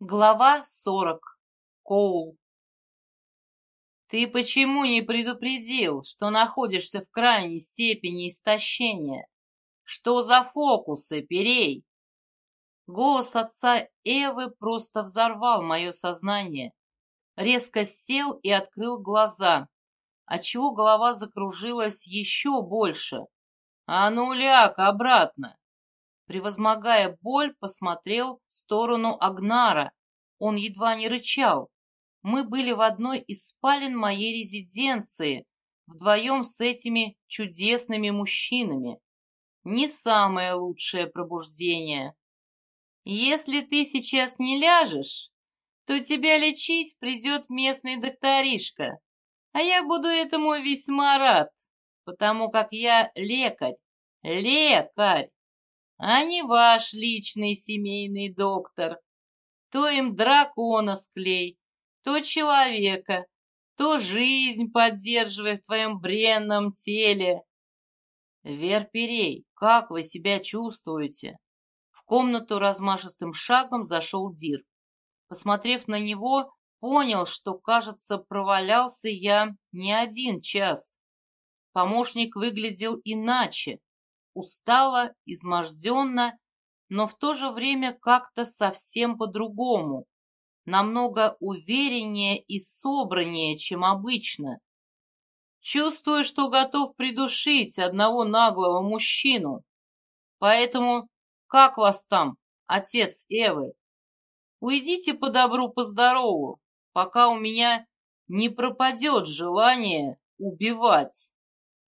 Глава сорок. Коул. Ты почему не предупредил, что находишься в крайней степени истощения? Что за фокусы, Перей? Голос отца Эвы просто взорвал мое сознание. Резко сел и открыл глаза, отчего голова закружилась еще больше. А ну ляг обратно! Превозмогая боль, посмотрел в сторону Агнара. Он едва не рычал. Мы были в одной из спален моей резиденции, вдвоем с этими чудесными мужчинами. Не самое лучшее пробуждение. Если ты сейчас не ляжешь, то тебя лечить придет местный докторишка, а я буду этому весьма рад, потому как я лекарь, лекарь а не ваш личный семейный доктор. То им дракона склей, то человека, то жизнь поддерживай в твоем бренном теле. Верперей, как вы себя чувствуете? В комнату размашистым шагом зашел Дир. Посмотрев на него, понял, что, кажется, провалялся я не один час. Помощник выглядел иначе, устало, изможденно, но в то же время как-то совсем по-другому, намного увереннее и собраннее, чем обычно. Чувствую, что готов придушить одного наглого мужчину. Поэтому как вас там, отец Эвы? Уйдите по добру, по здорову, пока у меня не пропадет желание убивать.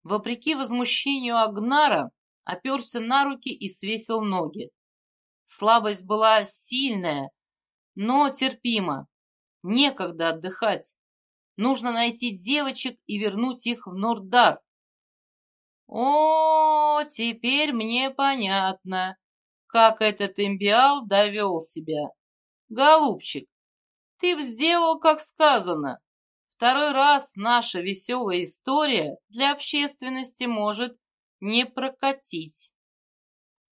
Вопреки возмущению Агнара, оперся на руки и свесил ноги. Слабость была сильная, но терпима. Некогда отдыхать. Нужно найти девочек и вернуть их в Нордар. О, теперь мне понятно, как этот имбиал довел себя. Голубчик, ты б сделал, как сказано. Второй раз наша веселая история для общественности может не прокатить.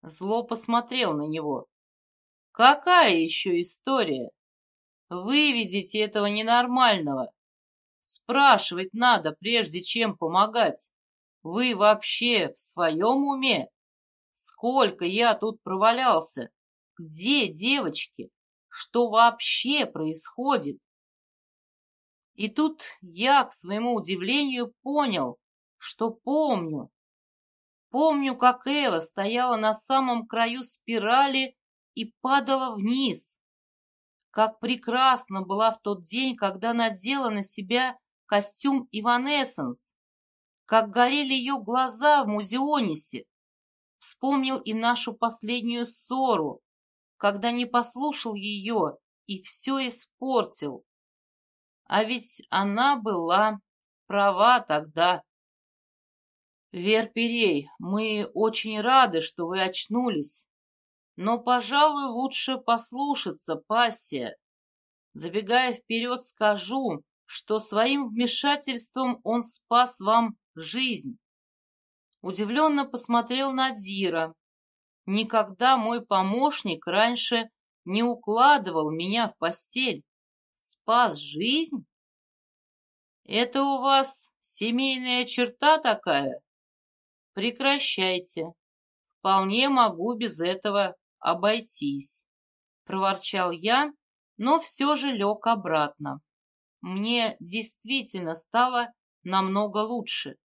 Зло посмотрел на него. Какая еще история? Выведите этого ненормального. Спрашивать надо, прежде чем помогать. Вы вообще в своем уме? Сколько я тут провалялся? Где девочки? Что вообще происходит? И тут я, к своему удивлению, понял, что помню, Помню, как Эва стояла на самом краю спирали и падала вниз. Как прекрасно была в тот день, когда надела на себя костюм Иванессенс. Как горели ее глаза в музеонисе. Вспомнил и нашу последнюю ссору, когда не послушал ее и все испортил. А ведь она была права тогда. Верперей, мы очень рады, что вы очнулись. Но, пожалуй, лучше послушаться, пассия. Забегая вперед, скажу, что своим вмешательством он спас вам жизнь. Удивленно посмотрел на Дира. Никогда мой помощник раньше не укладывал меня в постель. Спас жизнь? Это у вас семейная черта такая? «Прекращайте. Вполне могу без этого обойтись», — проворчал я, но все же лег обратно. Мне действительно стало намного лучше.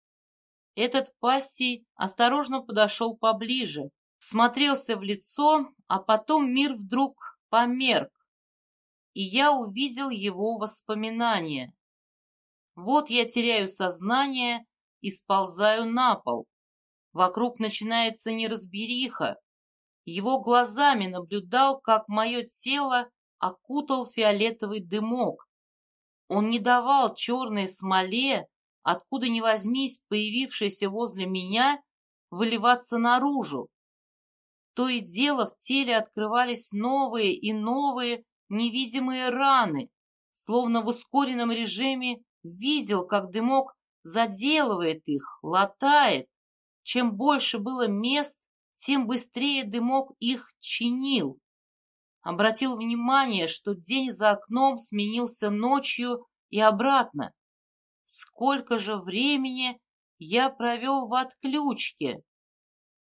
Этот пассий осторожно подошел поближе, смотрелся в лицо, а потом мир вдруг померк, и я увидел его воспоминания. Вот я теряю сознание и сползаю на пол. Вокруг начинается неразбериха. Его глазами наблюдал, как мое тело окутал фиолетовый дымок. Он не давал черной смоле, откуда ни возьмись, появившейся возле меня, выливаться наружу. То и дело в теле открывались новые и новые невидимые раны, словно в ускоренном режиме видел, как дымок заделывает их, латает, чем больше было мест, тем быстрее дымок их чинил. обратил внимание, что день за окном сменился ночью и обратно. Сколько же времени я провел в отключке?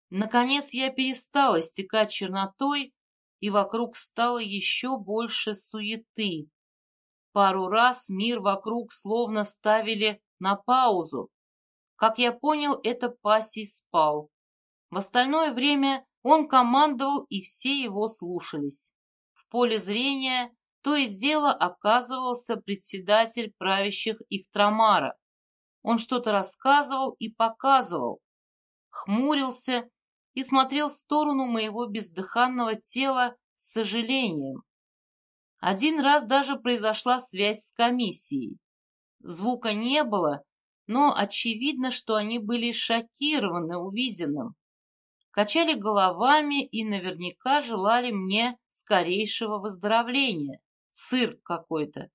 Наконец я перестал истекать чернотой, и вокруг стало еще больше суеты. Пару раз мир вокруг словно ставили на паузу. Как я понял, это Пассий спал. В остальное время он командовал, и все его слушались. В поле зрения то и дело оказывался председатель правящих Ихтрамара. Он что-то рассказывал и показывал, хмурился и смотрел в сторону моего бездыханного тела с сожалением. Один раз даже произошла связь с комиссией. Звука не было, но очевидно, что они были шокированы увиденным. Качали головами и наверняка желали мне скорейшего выздоровления. Сыр какой-то.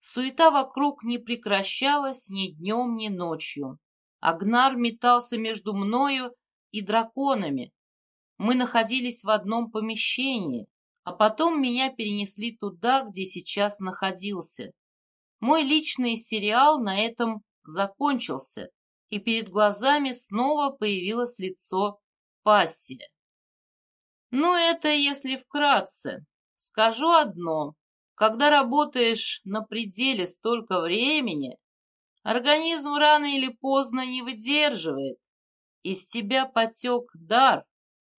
Суета вокруг не прекращалась ни днем, ни ночью. Агнар метался между мною и драконами. Мы находились в одном помещении, а потом меня перенесли туда, где сейчас находился. Мой личный сериал на этом закончился, и перед глазами снова появилось лицо Пассия. Ну, это если вкратце. Скажу одно. Когда работаешь на пределе столько времени, организм рано или поздно не выдерживает, из тебя потек дар.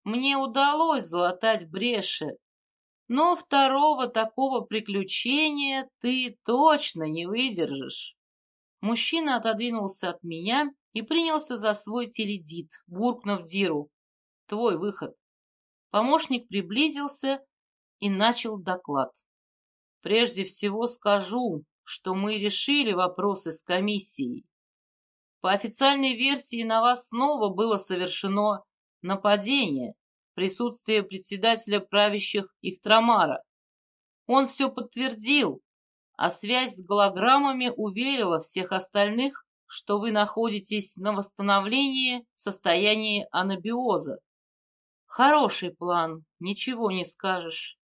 Мне удалось залатать бреши, но второго такого приключения ты точно не выдержишь. Мужчина отодвинулся от меня и принялся за свой теледит, буркнув Диру. Твой выход. Помощник приблизился и начал доклад. Прежде всего скажу, что мы решили вопросы с комиссией. По официальной версии на вас снова было совершено нападение в присутствии председателя правящих Ихтрамара. Он все подтвердил, а связь с голограммами уверила всех остальных, что вы находитесь на восстановлении в состоянии анабиоза. Хороший план, ничего не скажешь.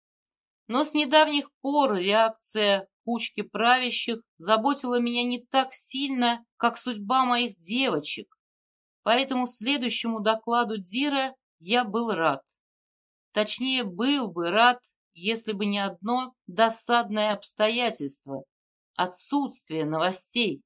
Но с недавних пор реакция кучки правящих заботила меня не так сильно, как судьба моих девочек. Поэтому следующему докладу Дира я был рад. Точнее, был бы рад, если бы не одно досадное обстоятельство – отсутствие новостей.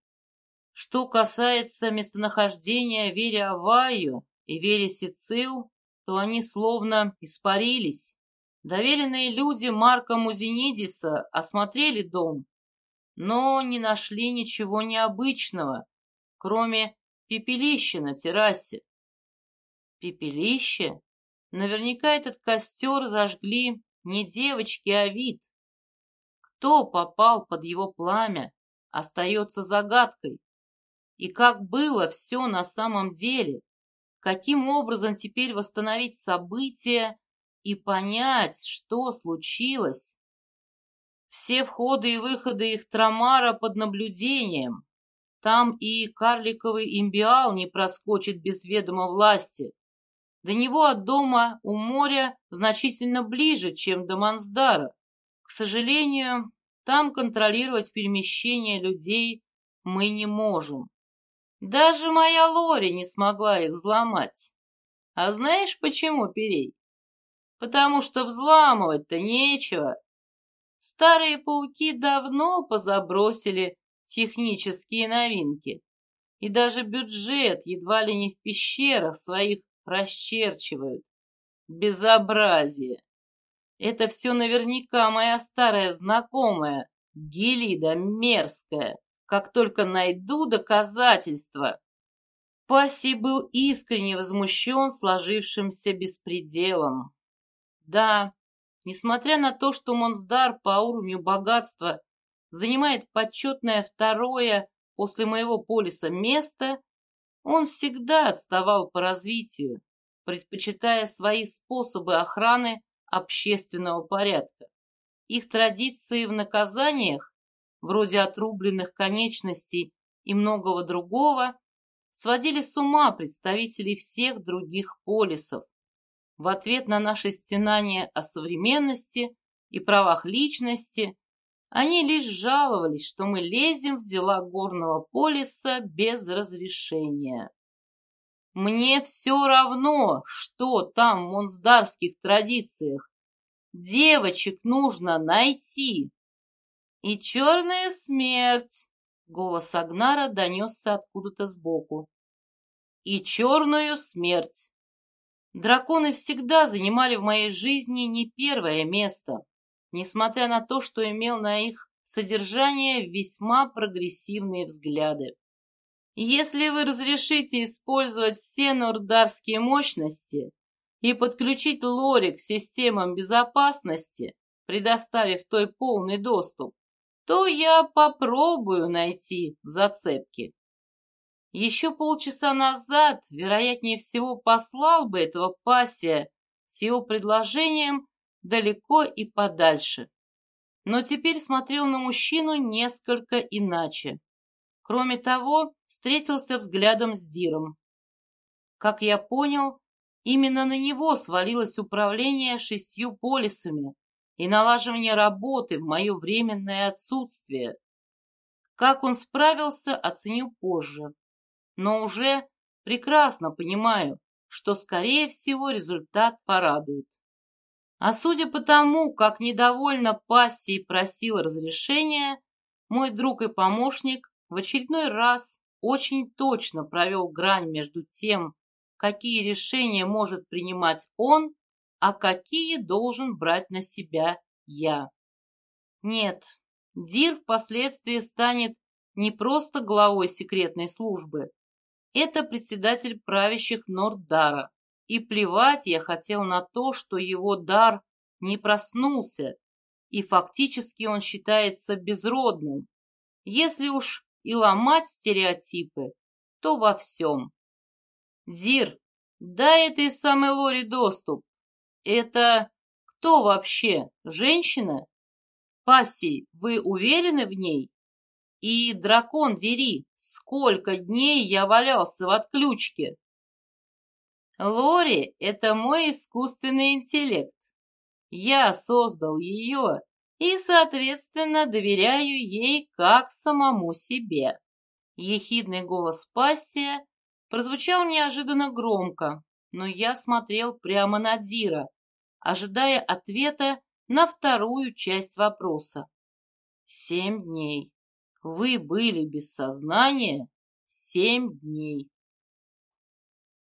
Что касается местонахождения Вере Аваю и Вере Сицил, то они словно испарились. Доверенные люди Марка Музенидиса осмотрели дом, но не нашли ничего необычного, кроме пепелища на террасе. Пепелище? Наверняка этот костер зажгли не девочки, а вид. Кто попал под его пламя, остается загадкой. И как было все на самом деле, каким образом теперь восстановить события, и понять, что случилось. Все входы и выходы их трамара под наблюдением. Там и карликовый имбиал не проскочит без ведома власти. До него от дома у моря значительно ближе, чем до Мансдара. К сожалению, там контролировать перемещение людей мы не можем. Даже моя Лори не смогла их взломать. А знаешь почему, Перей? потому что взламывать-то нечего. Старые пауки давно позабросили технические новинки, и даже бюджет едва ли не в пещерах своих расчерчивают. Безобразие! Это все наверняка моя старая знакомая, Гелида мерзкая. Как только найду доказательства. Пассий был искренне возмущен сложившимся беспределом. Да, несмотря на то, что Монсдар по уровню богатства занимает почетное второе после моего полиса место, он всегда отставал по развитию, предпочитая свои способы охраны общественного порядка. Их традиции в наказаниях, вроде отрубленных конечностей и многого другого, сводили с ума представителей всех других полисов, в ответ на наше стенание о современности и правах личности, они лишь жаловались, что мы лезем в дела горного полиса без разрешения. Мне все равно, что там в монсдарских традициях. Девочек нужно найти. И черная смерть, голос Агнара донесся откуда-то сбоку. И черную смерть. Драконы всегда занимали в моей жизни не первое место, несмотря на то, что имел на их содержание весьма прогрессивные взгляды. Если вы разрешите использовать все нордарские мощности и подключить Лори к системам безопасности, предоставив той полный доступ, то я попробую найти зацепки. Еще полчаса назад, вероятнее всего, послал бы этого пассия с его предложением далеко и подальше. Но теперь смотрел на мужчину несколько иначе. Кроме того, встретился взглядом с Диром. Как я понял, именно на него свалилось управление шестью полисами и налаживание работы в мое временное отсутствие. Как он справился, оценю позже. Но уже прекрасно понимаю, что, скорее всего, результат порадует. А судя по тому, как недовольно пассией просил разрешения, мой друг и помощник в очередной раз очень точно провел грань между тем, какие решения может принимать он, а какие должен брать на себя я. Нет, Дир впоследствии станет не просто главой секретной службы, это председатель правящих Норддара, и плевать я хотел на то, что его дар не проснулся, и фактически он считается безродным. Если уж и ломать стереотипы, то во всем. Дир, дай этой самой Лори доступ. Это кто вообще? Женщина? Пассий, вы уверены в ней? И, дракон дери, сколько дней я валялся в отключке? Лори — это мой искусственный интеллект. Я создал ее и, соответственно, доверяю ей как самому себе. Ехидный голос Пассия прозвучал неожиданно громко, но я смотрел прямо на Дира, ожидая ответа на вторую часть вопроса. Семь дней. Вы были без сознания семь дней.